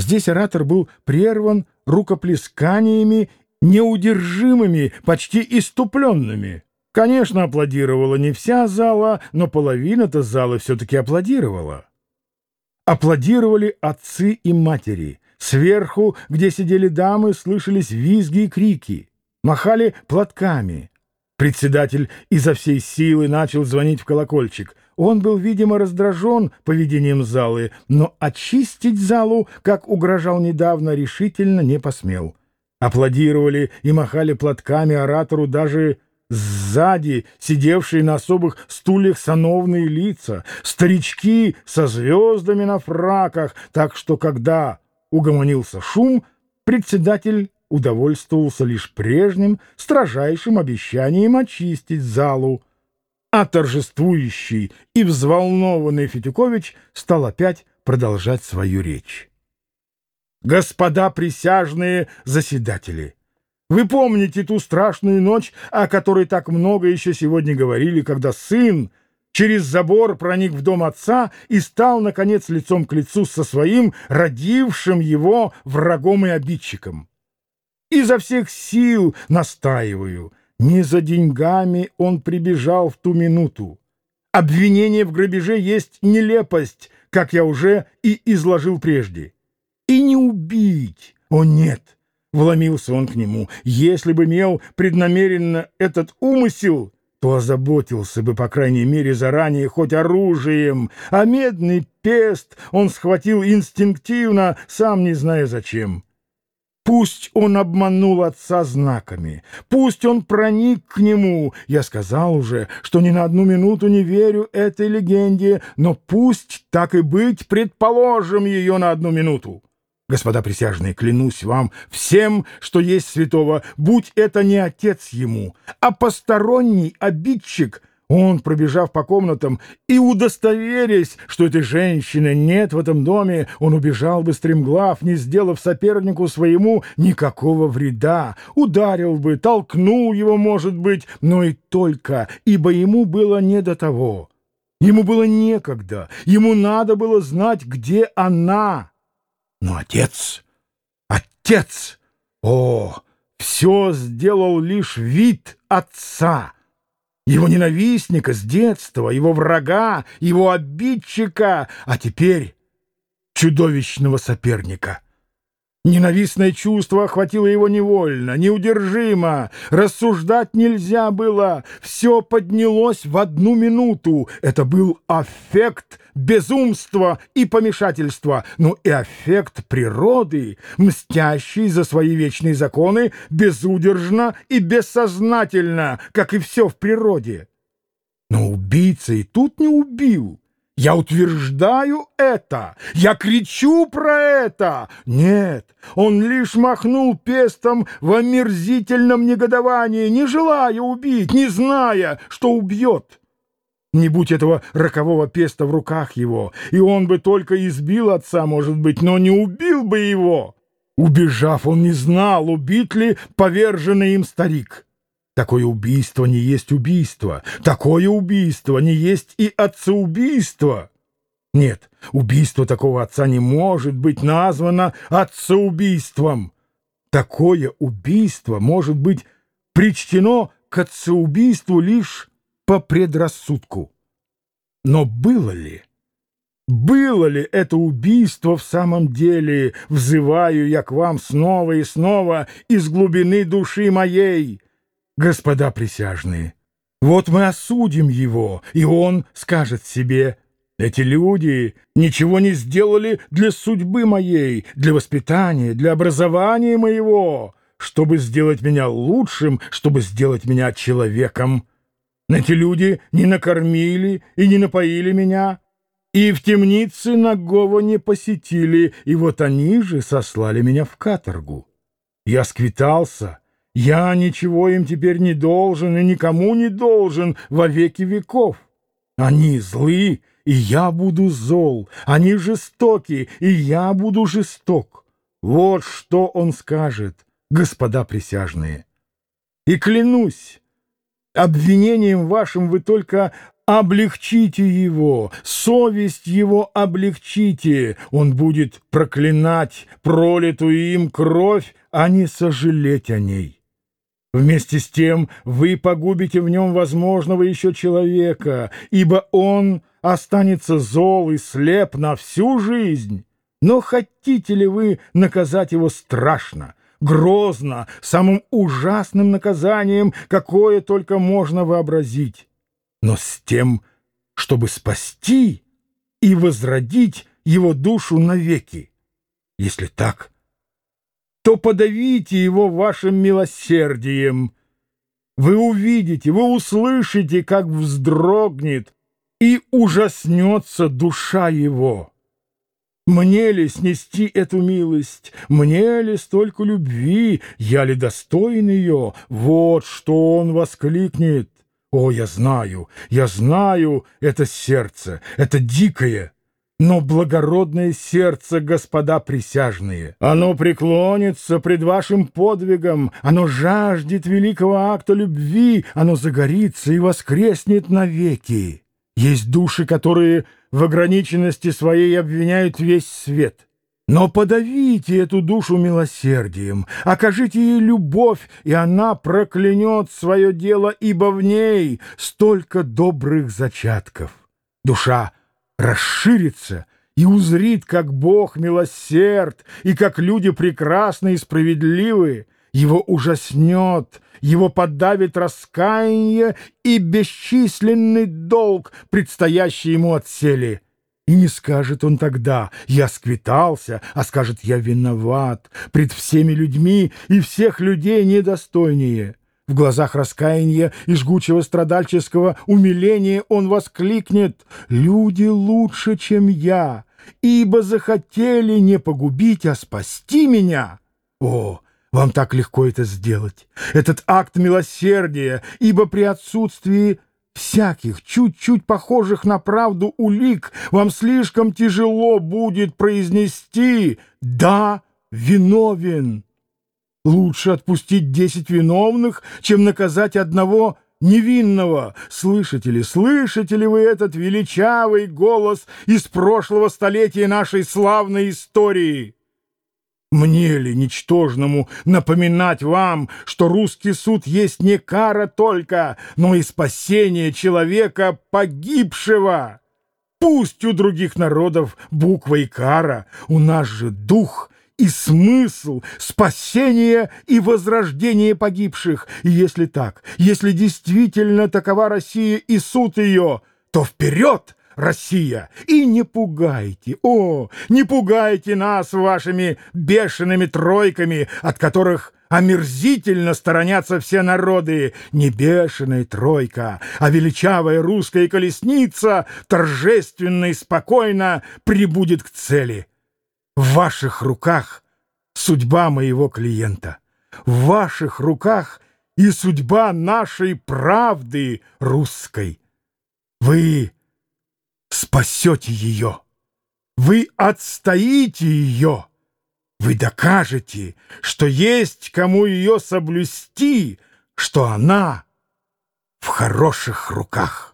Здесь оратор был прерван рукоплесканиями, неудержимыми, почти иступленными. Конечно, аплодировала не вся зала, но половина-то зала все-таки аплодировала. Аплодировали отцы и матери. Сверху, где сидели дамы, слышались визги и крики. Махали платками. Председатель изо всей силы начал звонить в колокольчик. Он был, видимо, раздражен поведением залы, но очистить залу, как угрожал недавно, решительно не посмел. Аплодировали и махали платками оратору даже сзади сидевшие на особых стульях сановные лица, старички со звездами на фраках, так что когда угомонился шум, председатель удовольствовался лишь прежним строжайшим обещанием очистить залу, а торжествующий и взволнованный Фетюкович стал опять продолжать свою речь. «Господа присяжные заседатели!» Вы помните ту страшную ночь, о которой так много еще сегодня говорили, когда сын через забор проник в дом отца и стал, наконец, лицом к лицу со своим, родившим его врагом и обидчиком. Изо всех сил настаиваю, не за деньгами он прибежал в ту минуту. Обвинение в грабеже есть нелепость, как я уже и изложил прежде. И не убить, о нет, — Вломился он к нему. Если бы имел преднамеренно этот умысел, то озаботился бы, по крайней мере, заранее хоть оружием, а медный пест он схватил инстинктивно, сам не зная зачем. Пусть он обманул отца знаками, пусть он проник к нему. Я сказал уже, что ни на одну минуту не верю этой легенде, но пусть, так и быть, предположим ее на одну минуту. Господа присяжные, клянусь вам всем, что есть святого, будь это не отец ему, а посторонний обидчик, он, пробежав по комнатам и удостоверясь, что этой женщины нет в этом доме, он убежал бы стремглав, не сделав сопернику своему никакого вреда, ударил бы, толкнул его, может быть, но и только, ибо ему было не до того. Ему было некогда, ему надо было знать, где она, но отец, отец, о, все сделал лишь вид отца, его ненавистника с детства, его врага, его обидчика, а теперь чудовищного соперника. Ненавистное чувство охватило его невольно, неудержимо. Рассуждать нельзя было. Все поднялось в одну минуту. Это был аффект безумства и помешательства, ну и аффект природы, мстящий за свои вечные законы безудержно и бессознательно, как и все в природе. Но убийца и тут не убил. Я утверждаю это, я кричу про это. Нет, он лишь махнул пестом в омерзительном негодовании, не желая убить, не зная, что убьет. Не будь этого рокового песта в руках его, и он бы только избил отца, может быть, но не убил бы его. Убежав, он не знал, убит ли поверженный им старик. Такое убийство не есть убийство. Такое убийство не есть и отцеубийство. Нет, убийство такого отца не может быть названо отцеубийством. Такое убийство может быть причтено к отцеубийству лишь по предрассудку. Но было ли? Было ли это убийство в самом деле, взываю я к вам снова и снова из глубины души моей? Господа присяжные. Вот мы осудим его, и он скажет себе, эти люди ничего не сделали для судьбы моей, для воспитания, для образования моего, чтобы сделать меня лучшим, чтобы сделать меня человеком. Эти люди не накормили и не напоили меня, и в темнице Нагова не посетили, и вот они же сослали меня в каторгу. Я сквитался, я ничего им теперь не должен и никому не должен во веки веков. Они злы, и я буду зол. Они жестоки, и я буду жесток. Вот что он скажет, господа присяжные. И клянусь, Обвинением вашим вы только облегчите его, совесть его облегчите. Он будет проклинать пролитую им кровь, а не сожалеть о ней. Вместе с тем вы погубите в нем возможного еще человека, ибо он останется зол и слеп на всю жизнь. Но хотите ли вы наказать его страшно, грозно, самым ужасным наказанием, какое только можно вообразить, но с тем, чтобы спасти и возродить его душу навеки? Если так, то подавите его вашим милосердием. Вы увидите, вы услышите, как вздрогнет и ужаснется душа его. Мне ли снести эту милость? Мне ли столько любви? Я ли достоин ее? Вот что он воскликнет. О, я знаю, я знаю это сердце, это дикое, но благородное сердце, господа присяжные. Оно преклонится пред вашим подвигом, оно жаждет великого акта любви, оно загорится и воскреснет навеки. Есть души, которые в ограниченности своей обвиняют весь свет. Но подавите эту душу милосердием, окажите ей любовь, и она проклянет свое дело, ибо в ней столько добрых зачатков. Душа расширится и узрит, как Бог милосерд, и как люди прекрасны и справедливы, его ужаснет, его подавит раскаяние и бесчисленный долг, предстоящий ему от сели. И не скажет он тогда «я сквитался», а скажет «я виноват» пред всеми людьми и всех людей недостойнее. В глазах раскаяния и жгучего страдальческого умиления он воскликнет «Люди лучше, чем я, ибо захотели не погубить, а спасти меня». О, вам так легко это сделать, этот акт милосердия, ибо при отсутствии всяких, чуть-чуть похожих на правду улик, вам слишком тяжело будет произнести «да, виновен». Лучше отпустить десять виновных, чем наказать одного невинного. Слышите ли, слышите ли вы этот величавый голос из прошлого столетия нашей славной истории? Мне ли, ничтожному, напоминать вам, что русский суд есть не кара только, но и спасение человека погибшего? Пусть у других народов буква и кара, у нас же дух и смысл, спасение и возрождение погибших. И если так, если действительно такова Россия и суд ее, то вперед! Россия, и не пугайте, о, не пугайте нас вашими бешеными тройками, от которых омерзительно сторонятся все народы. Не бешеная тройка, а величавая русская колесница торжественно и спокойно прибудет к цели. В ваших руках судьба моего клиента, в ваших руках и судьба нашей правды русской. Вы спасете ее. Вы отстоите ее. Вы докажете, что есть кому ее соблюсти, что она в хороших руках.